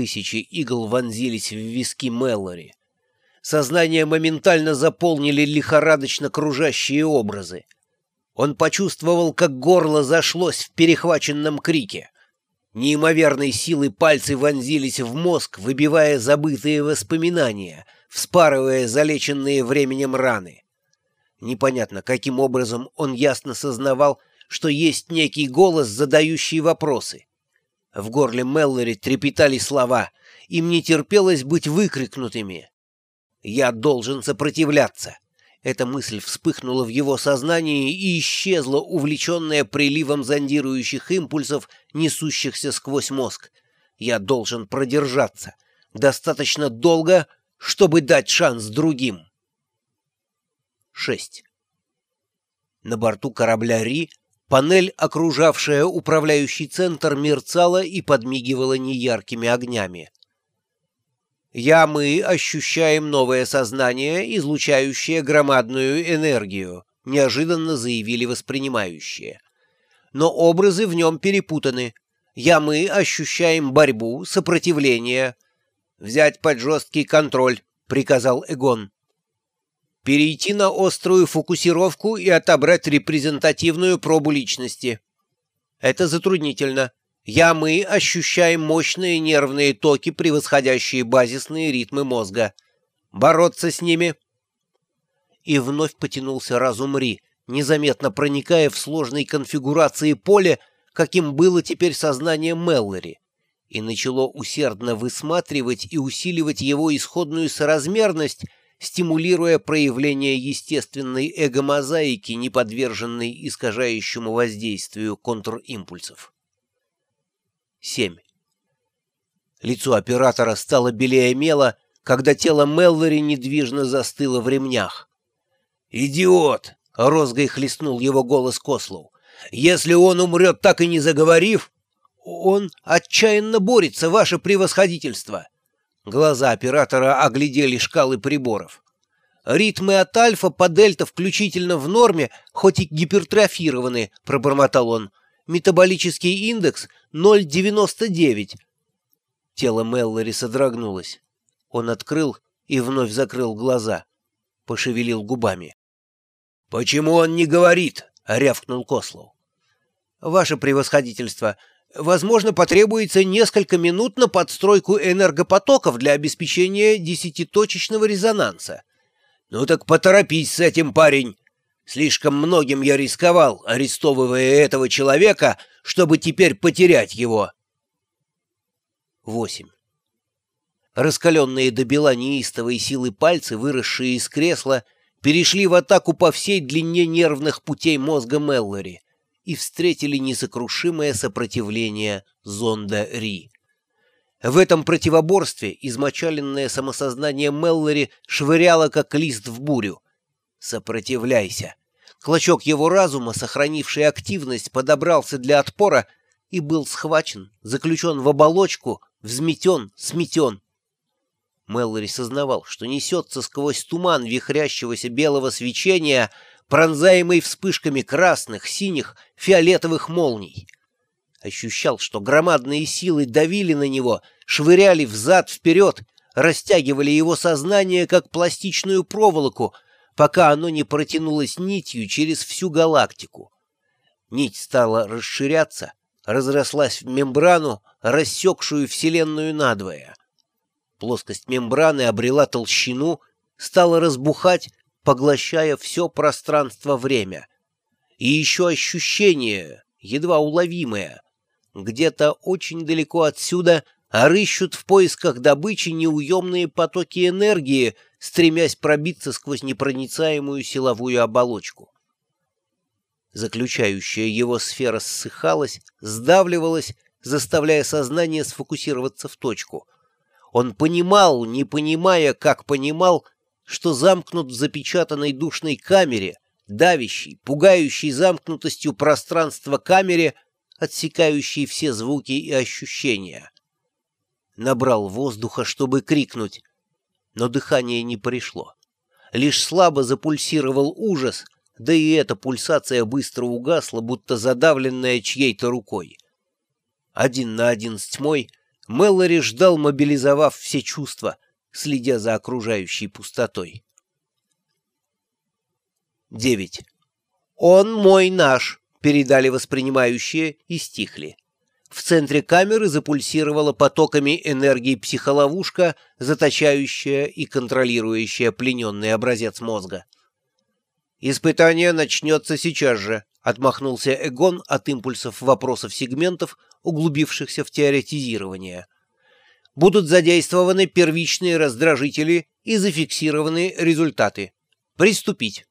Тысячи игл вонзились в виски Мэллори. Сознание моментально заполнили лихорадочно кружащие образы. Он почувствовал, как горло зашлось в перехваченном крике. Неимоверной силой пальцы вонзились в мозг, выбивая забытые воспоминания, вспарывая залеченные временем раны. Непонятно, каким образом он ясно сознавал, что есть некий голос, задающий вопросы. В горле Меллори трепетали слова, им не терпелось быть выкрикнутыми. «Я должен сопротивляться!» Эта мысль вспыхнула в его сознании и исчезла, увлеченная приливом зондирующих импульсов, несущихся сквозь мозг. «Я должен продержаться. Достаточно долго, чтобы дать шанс другим». 6. На борту корабля «Ри» панель, окружавшая управляющий центр, мерцала и подмигивала неяркими огнями. «Я, мы ощущаем новое сознание, излучающее громадную энергию», неожиданно заявили воспринимающие. «Но образы в нем перепутаны. Я, мы ощущаем борьбу, сопротивление». «Взять под жесткий контроль», — приказал Эгон перейти на острую фокусировку и отобрать репрезентативную пробу личности. Это затруднительно. Я, мы ощущаем мощные нервные токи, превосходящие базисные ритмы мозга. Бороться с ними. И вновь потянулся разум Ри, незаметно проникая в сложной конфигурации поля, каким было теперь сознание Меллори, и начало усердно высматривать и усиливать его исходную соразмерность стимулируя проявление естественной эгомозаики, не подверженной искажающему воздействию контримпульсов. 7. Лицо оператора стало белее мела, когда тело Меллори недвижно застыло в ремнях. «Идиот!» — розгой хлестнул его голос Кослоу. «Если он умрет, так и не заговорив...» «Он отчаянно борется, ваше превосходительство!» Глаза оператора оглядели шкалы приборов. «Ритмы от альфа по дельта включительно в норме, хоть и гипертрофированы», — пробормотал он. «Метаболический индекс 0,99». Тело Меллори содрогнулось. Он открыл и вновь закрыл глаза. Пошевелил губами. «Почему он не говорит?» — рявкнул Кослов. «Ваше превосходительство, Возможно, потребуется несколько минут на подстройку энергопотоков для обеспечения десятиточечного резонанса. Ну так поторопись с этим, парень. Слишком многим я рисковал, арестовывая этого человека, чтобы теперь потерять его. 8. Раскаленные до бела неистовой силы пальцы, выросшие из кресла, перешли в атаку по всей длине нервных путей мозга Меллори и встретили несокрушимое сопротивление зонда Ри. В этом противоборстве измочаленное самосознание Меллори швыряло, как лист в бурю. «Сопротивляйся!» Клочок его разума, сохранивший активность, подобрался для отпора и был схвачен, заключен в оболочку, взметен, сметен. Меллори сознавал, что несется сквозь туман вихрящегося белого свечения, пронзаемый вспышками красных, синих, фиолетовых молний. Ощущал, что громадные силы давили на него, швыряли взад-вперед, растягивали его сознание, как пластичную проволоку, пока оно не протянулось нитью через всю галактику. Нить стала расширяться, разрослась в мембрану, рассекшую Вселенную надвое. Плоскость мембраны обрела толщину, стала разбухать, поглощая все пространство-время. И еще ощущение, едва уловимое. Где-то очень далеко отсюда рыщут в поисках добычи неуемные потоки энергии, стремясь пробиться сквозь непроницаемую силовую оболочку. Заключающая его сфера ссыхалась, сдавливалась, заставляя сознание сфокусироваться в точку. Он понимал, не понимая, как понимал, что замкнут в запечатанной душной камере, давящей, пугающей замкнутостью пространства камере, отсекающей все звуки и ощущения. Набрал воздуха, чтобы крикнуть, но дыхание не пришло. Лишь слабо запульсировал ужас, да и эта пульсация быстро угасла, будто задавленная чьей-то рукой. Один на один с тьмой Мэллори ждал, мобилизовав все чувства, следя за окружающей пустотой. 9. «Он мой наш», — передали воспринимающие и стихли. В центре камеры запульсировала потоками энергии психоловушка, заточающая и контролирующая плененный образец мозга. «Испытание начнется сейчас же», — отмахнулся Эгон от импульсов вопросов сегментов, углубившихся в теоретизирование. «Будут задействованы первичные раздражители и зафиксированы результаты. Приступить».